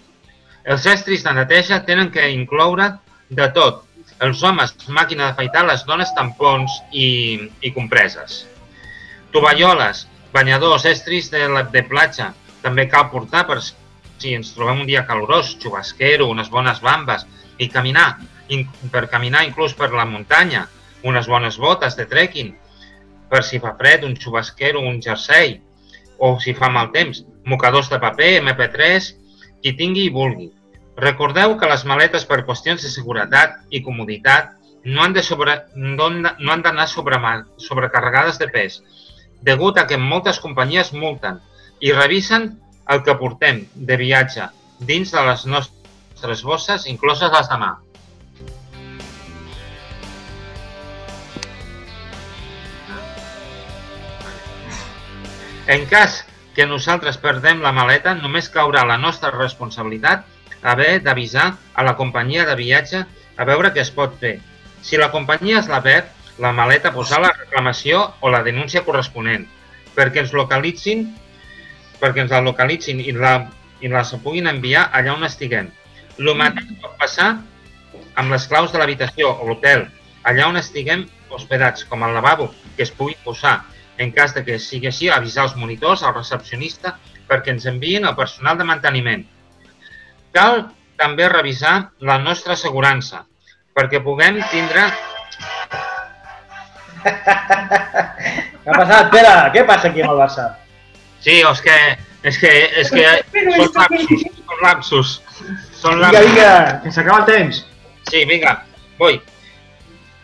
Els estris de neteja tenen que incloure de tot. Els homes, màquina d'afaitar, les dones, tampons i, i compreses. Tovalloles, banyadors, estris de, de platja, també cal portar per si ens trobem un dia calorós, xubasquero, unes bones bambes i caminar, in, per caminar inclús per la muntanya, unes bones botes de trekking, per si fa fred, un xubasquero, un jersei, o si fa mal temps, mocadors de paper, MP3, qui tingui i vulgui. Recordeu que les maletes per qüestions de seguretat i comoditat no han sobre, no, han d'anar sobre, sobrecarregades de pes, degut a que moltes companyies multen i revisen el que portem de viatge dins de les nostres bosses, incloses les de mà. En cas que nosaltres perdem la maleta, només caurà la nostra responsabilitat haver d'avisar a la companyia de viatge a veure què es pot fer. Si la companyia es la perd, la maleta posar la reclamació o la denúncia corresponent perquè ens localitzin perquè ens la localitzin i la, i la puguin enviar allà on estiguem. El mateix pot passar amb les claus de l'habitació o l'hotel, allà on estiguem hospedats, com el lavabo, que es pugui posar. En cas de que sigui així, avisar els monitors, al recepcionista, perquè ens enviïn el personal de manteniment. Cal també revisar la nostra assegurança, perquè puguem tindre... Què ha passat, Pere? Què passa aquí amb el Barça? Sí, és que, és que, és que són lapsus, són lapsus. Són Vinga, vinga, que s'acaba el temps. Sí, vinga, vull.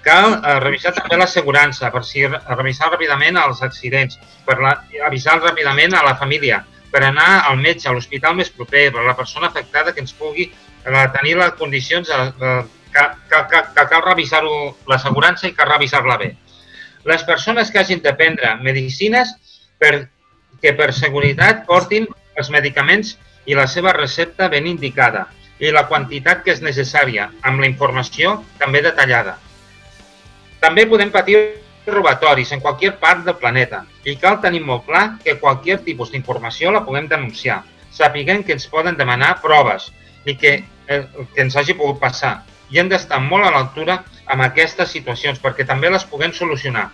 Cal eh, revisar també l'assegurança, per si revisar ràpidament els accidents, per la, avisar ràpidament a la família, per anar al metge, a l'hospital més proper, per la persona afectada que ens pugui eh, tenir les condicions eh, eh, que, que, que, que cal revisar-ho l'assegurança i cal revisar-la bé. Les persones que hagin de prendre medicines per, que per seguretat portin els medicaments i la seva recepta ben indicada i la quantitat que és necessària, amb la informació també detallada. També podem patir robatoris en qualsevol part del planeta i cal tenir molt clar que qualsevol tipus d'informació la puguem denunciar. Sapiguem que ens poden demanar proves i que, eh, que ens hagi pogut passar i hem d'estar molt a l'altura amb aquestes situacions perquè també les puguem solucionar.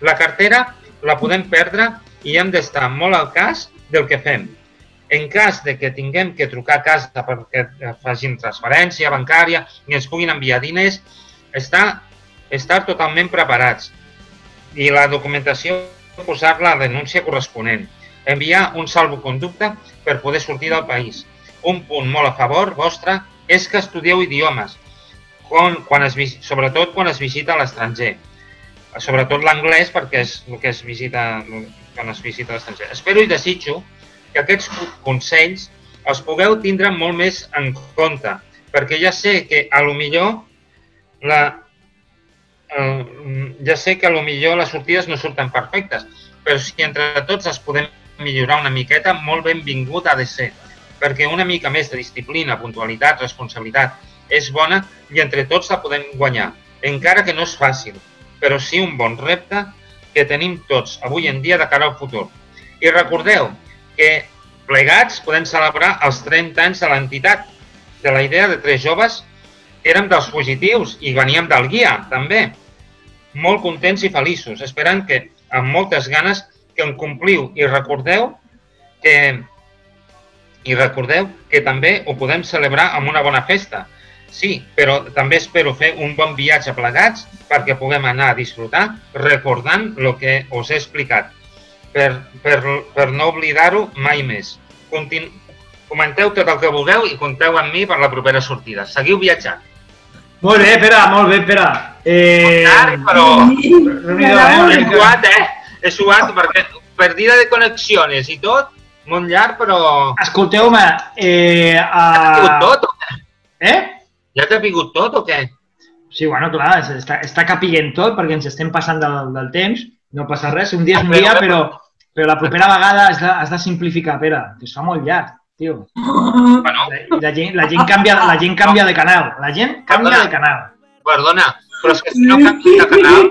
La cartera la podem perdre i hem d'estar molt al cas del que fem. En cas de que tinguem que trucar a casa perquè facin transferència bancària i ens puguin enviar diners, estar, estar totalment preparats i la documentació posar-la a la denúncia corresponent. Enviar un salvoconducte per poder sortir del país. Un punt molt a favor vostre és que estudieu idiomes, quan, quan es, sobretot quan es visita a l'estranger. Sobretot l'anglès perquè és el que es visita quan es visita a l'estranger. Espero i desitjo que aquests consells els pugueu tindre molt més en compte, perquè ja sé que a lo millor la, eh, ja sé que a lo millor les sortides no surten perfectes, però si entre tots es podem millorar una miqueta, molt benvingut ha de ser, perquè una mica més de disciplina, puntualitat, responsabilitat és bona i entre tots la podem guanyar, encara que no és fàcil, però sí un bon repte que tenim tots avui en dia de cara al futur. I recordeu que plegats podem celebrar els 30 anys de l'entitat, de la idea de tres joves érem dels positius i veníem del guia, també. Molt contents i feliços, esperant que, amb moltes ganes, que en compliu i recordeu que i recordeu que també ho podem celebrar amb una bona festa. Sí, però també espero fer un bon viatge plegats perquè puguem anar a disfrutar recordant el que us he explicat, per, per, per no oblidar-ho mai més. Continu comenteu tot el que vulgueu i compteu amb mi per la propera sortida. Seguiu viatjant. Molt bé, Pere, molt bé, Pere. Eh... Tard, però... Eh, He suat, eh? He suat perquè perdida de connexions i tot, molt llarg, però... Escolteu-me, eh... Pigut tot? Eh? Ja t'ha pigut tot o què? Sí, bueno, clar, es- està, està capiguent tot perquè ens estem passant del, del temps. No passa res, un dia és un Però- dia, però, però la propera vegada has de, has de simplificar, Pere, que es fa molt llarg, tio. Bueno, La, la, gent, la, gent canvia, la gent canvia de canal, la gent canvia de canal. perdona, però és que si no canvies de canal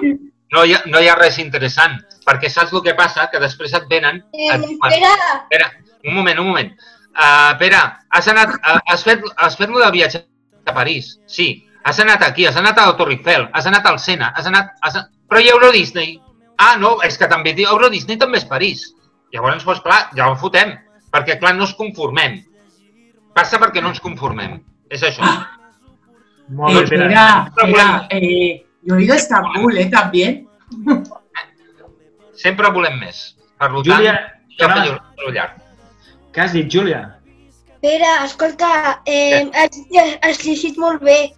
no hi, ha, no hi ha res interessant, perquè saps el que passa? Que després et venen... Et, espera. Espera, un moment, un moment. Uh, Pere, has, anat, uh, has fet, has fet lo del viatge a París? Sí. Has anat aquí, has anat a la Torre Eiffel, has anat al Sena, has anat... Has, però hi ha Euro Disney. Ah, no, és que també diu Euro Disney també és París. Llavors, doncs, clar, ja ho fotem, perquè, clar, no ens conformem. Passa perquè no ens conformem. És això. Molt bé, Eh, Pere. mira, mira, eh, yo he ido a Estambul, ¿eh? También. Sempre volem més. Per tant, Júlia, el llarg. Què has dit, Júlia? Espera, escolta, eh, has, has llegit molt bé.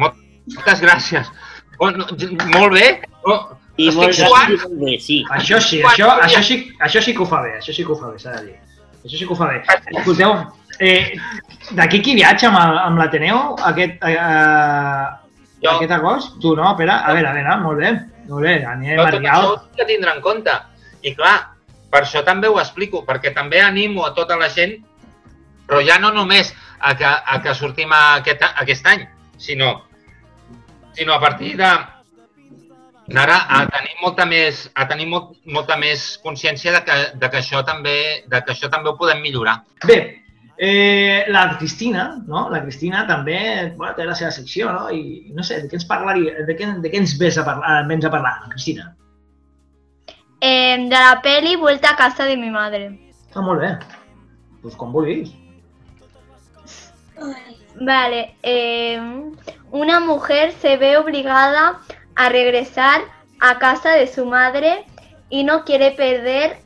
Moltes gràcies. Oh, no, molt bé. Oh, I molt suant. bé, sí. Això sí, això, això, sí, això sí que ho fa bé, això sí que ho fa bé, s'ha de dir. Això sí que ho fa bé. Escolteu, eh, d'aquí qui viatja amb, el- amb l'Ateneu aquest, eh, Jo. aquest agost? Tu, no, Pere? A veure, a veure, molt bé. Molt bé, anem Però a tot això ho de tindre en compte. I clar, per això també ho explico, perquè també animo a tota la gent, però ja no només a que, a que sortim aquest, aquest any, sinó, sinó a partir de ara a tenir molta més, a tenir molt, molta més consciència de que, de, que això també, de que això també ho podem millorar. Bé, eh, la Cristina, no? La Cristina també bueno, té la seva secció, no? I no sé, de què ens parlaria, de què, de què ens ves a parlar, vens a parlar, Cristina? Eh, de la peli Vuelta a casa de mi madre. Està molt bé. Doncs pues com vulguis. Vale, eh, una mujer se ve obligada a regresar a casa de su madre y no quiere perder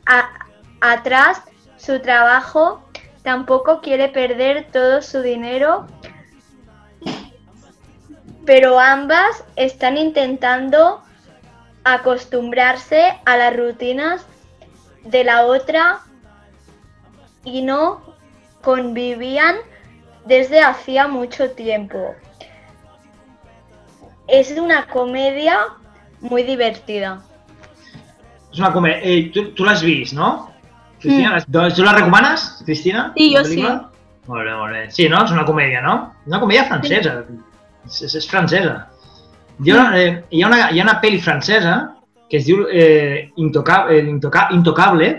atrás su trabajo, tampoco quiere perder todo su dinero, pero ambas están intentando acostumbrarse a las rutinas de la otra y no convivían desde hacía mucho tiempo. Es una comedia muy divertida. És una comèdia. Eh, tu tu l'has vist, no? Cristina, mm. tu la recomanes, Cristina? Sí, jo sí. Molt bé, molt bé. Sí, no? És una comèdia, no? Una comèdia francesa. És, és, és francesa. Hi ha, una, eh, hi, ha una, hi ha una pel·li francesa que es diu eh, Intoca, eh, Intoca, Intocable.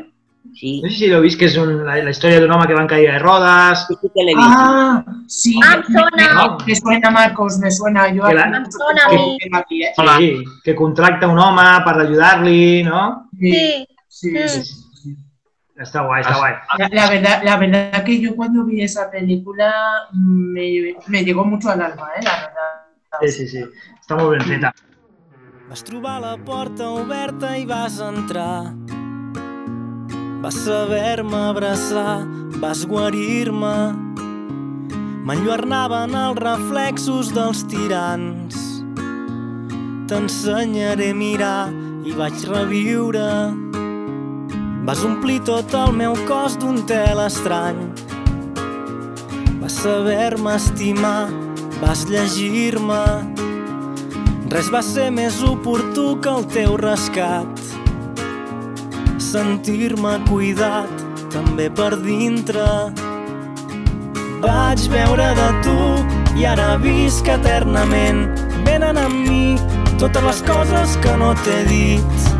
Sí. No sé si l'heu vist, que és un, la, la història d'un home que va en caïda de rodes. Sí que l'he vist. Ah, sí. Ah. Me, me suena, Marcos, me suena. Yo Que la- aquí no sona a mi. tengo aquí, ¿eh? Sí, que contracta un home per ajudar-li, no? Sí, sí, Mm. sí, sí. Està guai, està guai. La, la verdad, la verdad que yo cuando vi esa película me, me llegó mucho al alma, ¿eh? La verdad. Sí, sí, sí. Està molt ben feta. Vas trobar la porta oberta i vas entrar. Vas saber-me abraçar, vas guarir-me. M'enlluernaven els reflexos dels tirants. T'ensenyaré a mirar i vaig reviure. Vas omplir tot el meu cos d'un tel estrany. Vas saber-me estimar, vas llegir-me. Res va ser més oportú que el teu rescat. Sentir-me cuidat, també per dintre. Vaig veure de tu i ara visc eternament. Venen amb mi totes les coses que no t'he dit.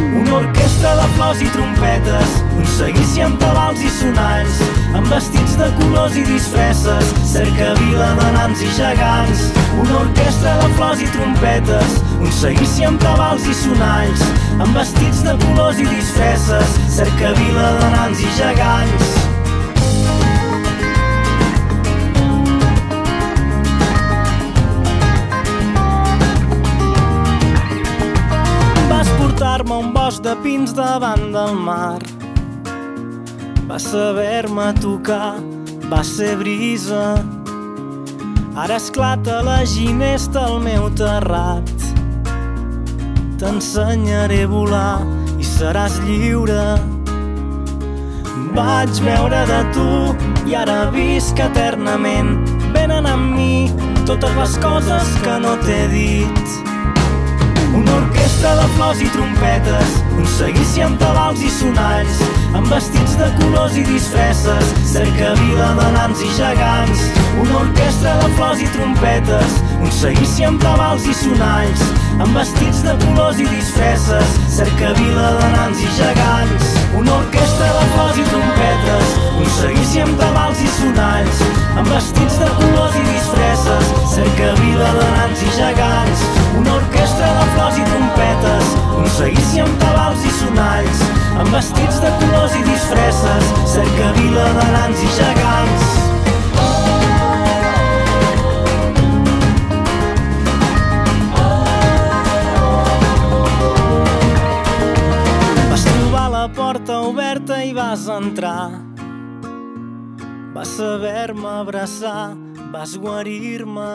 Una orquestra de flors i trompetes, un seguici amb tabals i sonalls, amb vestits de colors i disfresses, cercavila de nans i gegants. Una orquestra de flors i trompetes, un seguici amb tabals i sonalls, amb vestits de colors i disfresses, cercavila de nans i gegants. Portar-me un bosc de pins davant del mar. Vas saber-me tocar, va ser brisa. Ara esclata la ginesta al meu terrat. T'ensenyaré a volar i seràs lliure. Vaig veure de tu i ara visc eternament. Venen amb mi totes les coses que no t'he dit. Una orquestra de flors i trompetes, un seguici amb tabals i sonalls, amb vestits de colors i disfresses, cercavila de nans i gegants. Una orquestra de flors i trompetes, un seguici amb tabals i sonalls, amb vestits de colors i disfresses, cercavila de nans i gegants. Una orquestra de flors i trompetes, un seguici amb tabals i sonalls, amb vestits de colors i disfresses, cercavila de nans i gegants. Una orquestra de flors i trompetes, un seguici amb tabals i sonalls, amb vestits de colors i disfresses, cercavila de nans i gegants. Porta oberta i vas entrar. Vas saber-me abraçar, vas guarir-me.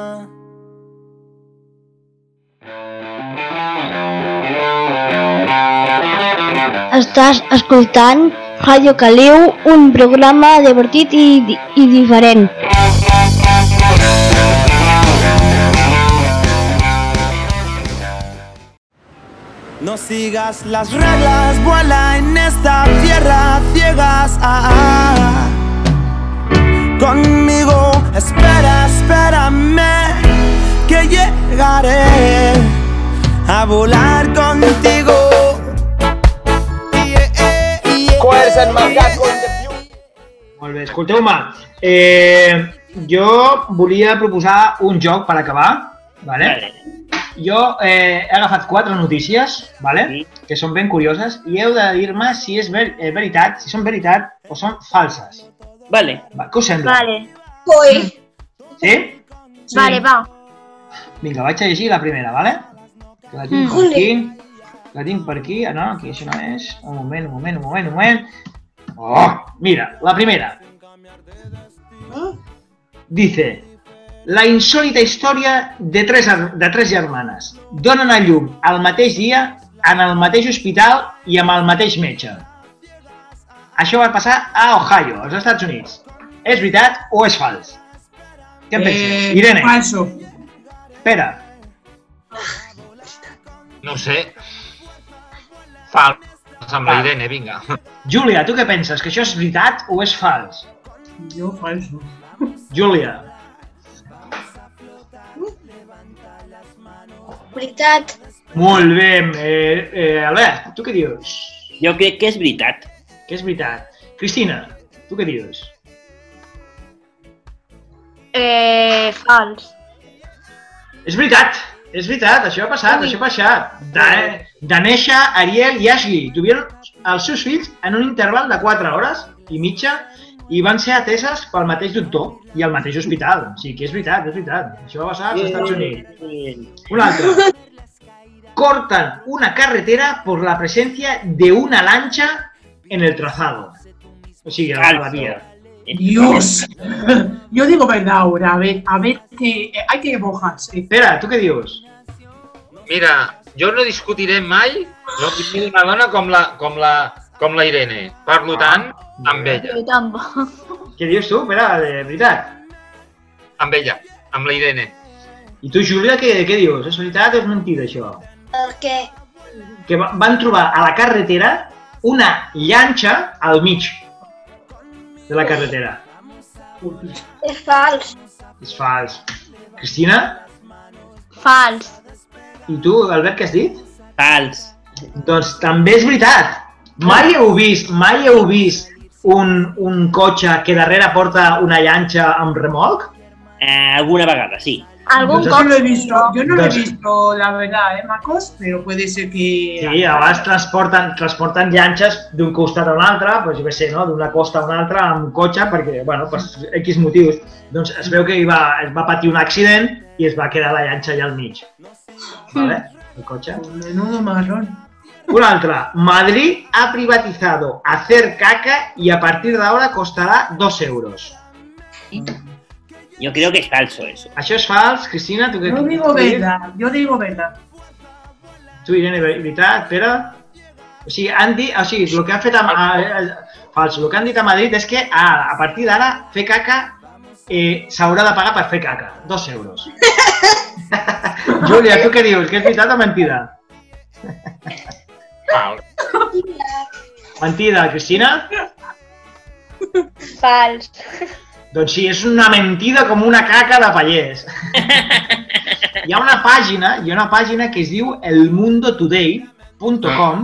Estàs escoltant Ràdio Caliu, un programa divertit i, i diferent. No sigas las reglas, vuela en esta tierra ciegas. Ah, ah. Conmigo, espera, espérame, que llegaré a volar contigo. Molt bé, escolteu-me. Eh, jo volia proposar un joc per acabar, vale? Vale. Jo eh, he agafat quatre notícies, vale? Sí. que són ben curioses, i heu de dir-me si és ver eh, veritat, si són veritat o són falses. Vale. Va, què us sembla? Vale, Ui, Sí? vale, va. Vinga, vaig a llegir la primera, vale? Que la tinc Mm. per aquí. La tinc per aquí. Ah, no, aquí això no és. Un moment, un moment, un moment, un moment. Oh, mira, la primera. Dice, la insòlita història de tres, de tres germanes. Donen a llum al mateix dia, en el mateix hospital i amb el mateix metge. això va passar a Ohio, als Estats Units. És veritat o és fals? Què en penses? Eh, Irene, Falso. Pere, No ho sé. Fals amb la. Irene, vinga. Júlia, tu què penses? Que això és veritat o és fals? Jo falso. Júlia, Veritat. molt bé. Eh, eh, Albert, tu què dius? Jo crec que és veritat. Que és veritat. Cristina, tu què dius? Eh, fals. És veritat, és veritat, això ha passat, Ui. això ha passat. De, de néixer, Ariel i Ashley tuvieron els seus fills en un interval de 4 hores i mitja i van ser ateses pel mateix doctor i al mateix hospital. O sigui que és veritat, és veritat. Això va passar als Estats Units. Un altre. Cortan una carretera por la presencia de una lancha en el trazado. O sigui, a la vía. Dios. Yo digo verdad ahora, a ver, a ver que hay que mojarse. Espera, tu què dius? Mira, jo no discutiré mai l'opinió d'una dona com la, com, la, com la Irene. Parlo tant amb ella, Jo tampoc. Què dius tu? Espera, de veritat. amb ella, amb la Irene. I tu, Júlia, què, què dius? És veritat o és mentida, això? El què? que va- van trobar a la carretera una llanxa al mig de la carretera. És fals. És fals. Cristina? Fals. I tu, Albert, què has dit? Fals. Doncs també és veritat. Mai heu vist, mai heu vist un, un cotxe que darrere porta una llanxa amb remolc? Eh, alguna vegada, sí. Algun Doncs Yo cop no lo he visto, yo no lo he Entonces- visto, la verdad, ¿eh, Marcos? Pero puede ser que... Sí, a vegades transporten, transporten llanxes d'un costat a un altre, doncs, jo sé, no? d'una costa a una altra amb un cotxe, perquè, bueno, per X motius. Doncs es veu que hi va, es va patir un accident i es va quedar la llanxa allà al mig. ¿Vale? El cotxe. Menudo marrón. Un altre. Madrid ha privatizado hacer caca y a partir de ahora costará 2 euros. Yo creo que es falso eso. Això és fals, Cristina? Yo digo verdad, yo digo verdad. Tu, Irene, veritat, Pere? O sigui, han dit, o sigui, el que han fet a, a, a, fals, el que han dit a Madrid és que a, a partir d'ara fer caca eh, s'haurà de pagar per fer caca. Dos euros. Júlia, tu què dius? Que és veritat o mentida? Fals. Mentida, Cristina? Fals. Doncs sí, és una mentida com una caca de pallers. hi ha una pàgina, hi ha una pàgina que es diu elmundotoday.com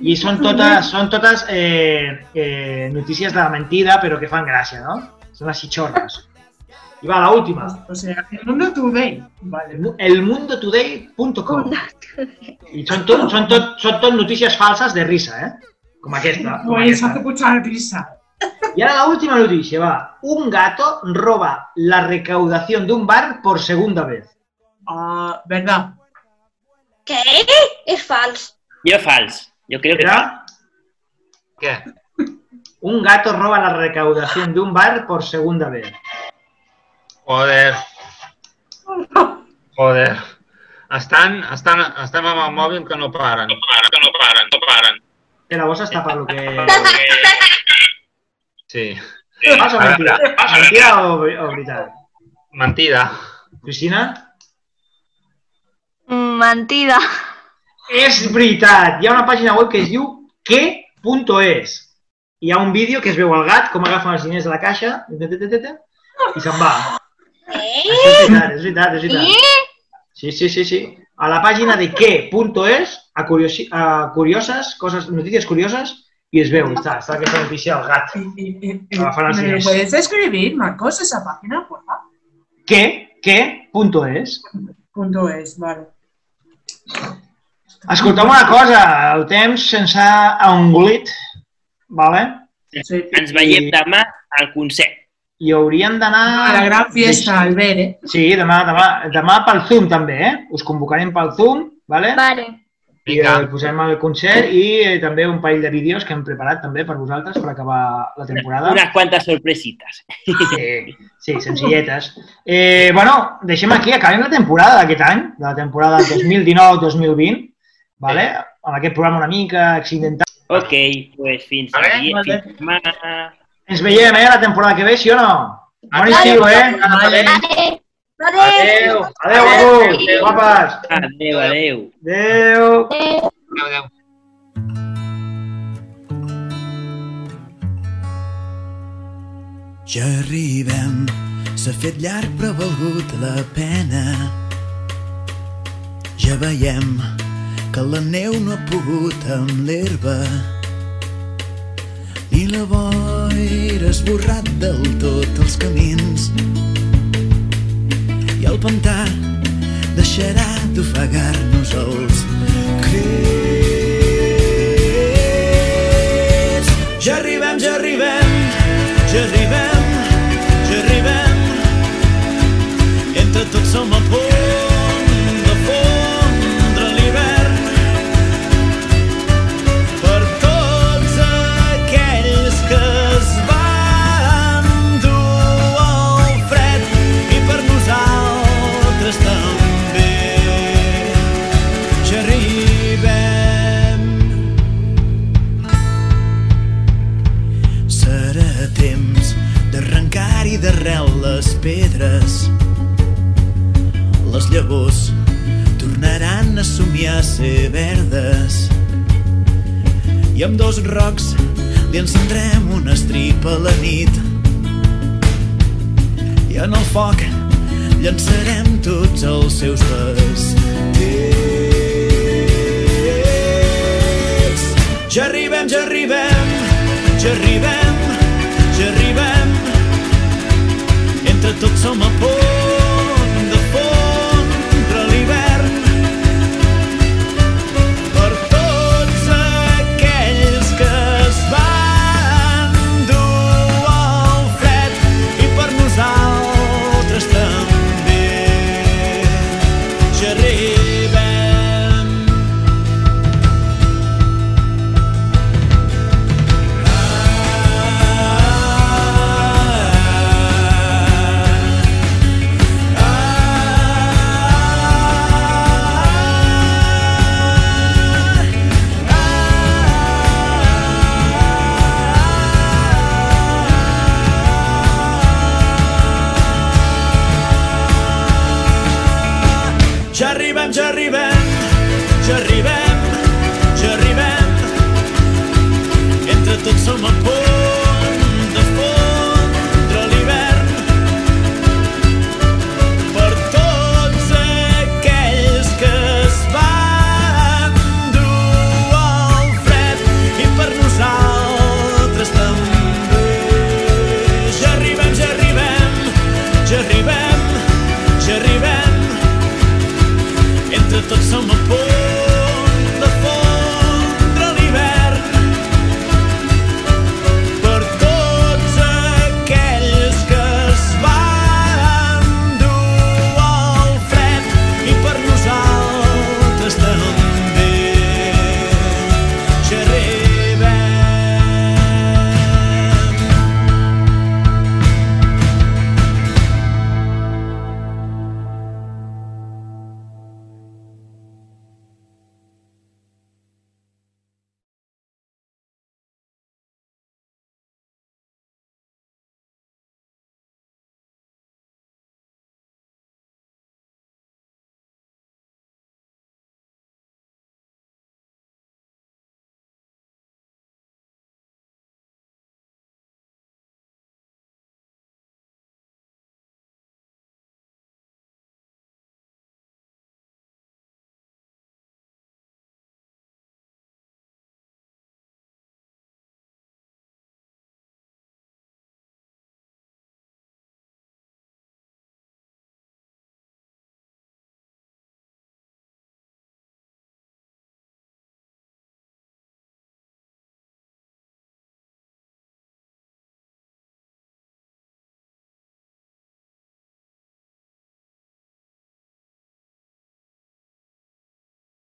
i són totes, són totes eh, eh, notícies de la mentida però que fan gràcia, no? Són les xitxorres. I va, la última. O sea, el mundo today. Vale. elmundotoday.com I són tot, són, tot, són tot notícies falses de risa, eh? Com aquesta. Com Pues aquesta. hace mucha risa. Y ahora la última noticia va. Un gato roba la recaudación de un bar por segunda vez. Ah, verdad. Què? És fals. Yo fals. Yo creo que ¿Era? Què? Un gato roba la recaudación de un bar por segunda vez. Joder. Joder. Estan, estan, estem amb el mòbil que no paren. No paren, que no paren, no paren. Que la voz está para lo que... Sí. ¿Vas o A mentira? veure, ¿Mentira o, o veritat? Mentida. Cristina? Mentida. És veritat! Hi ha una pàgina web que es diu què.es. Hi ha un vídeo que es veu el gat com agafa els diners de la caixa i se'n va. Això és veritat, és veritat, és veritat. Sí, sí, sí, sí. A la pàgina de què.es, a, curiosi, a curioses, coses, notícies curioses, i es veu, està, està aquesta notícia del gat. Agafar els ¿Me lo diners. puedes escribir, Marcos, esa página, por favor? Què? Què.es. Punto es, vale. Escolteu una cosa, el temps se'ns ha engolit, vale? Sí. ens veiem demà al concert. I hauríem d'anar... A la gran fiesta, Albert, eh? Sí, demà, demà, demà pel Zoom també, eh? Us convocarem pel Zoom, vale? Vale. I eh, posem el concert i eh, també un parell de vídeos que hem preparat també per vosaltres per acabar la temporada. Unas cuantas sorpresitas. Sí, sí, senzilletes. Eh, bueno, deixem aquí, acabem la temporada d'aquest any, de la temporada 2019-2020, vale? amb aquest programa una mica accidental. Ok, pues fins Vale. aquí. Vale. Fins demà. Ens veiem, eh, la temporada que ve, sí o no? Bon estiu, eh? Vale. Adéu. Adéu, guapos. Guapes. Adéu, adéu. Adéu. Adéu, adéu. Ja arribem, s'ha fet llarg però ha valgut la pena. Ja veiem que la neu no ha pogut amb l'herba ni la boira esborrat del tot els camins i el pantà deixarà d'ofegar-nos els crits. Ja arribem, ja arribem, ja arribem, ja arribem. Entre tots som foc llançarem tots els seus vestits. Ja arribem, ja arribem, ja arribem, ja arribem. Entre tots som a punt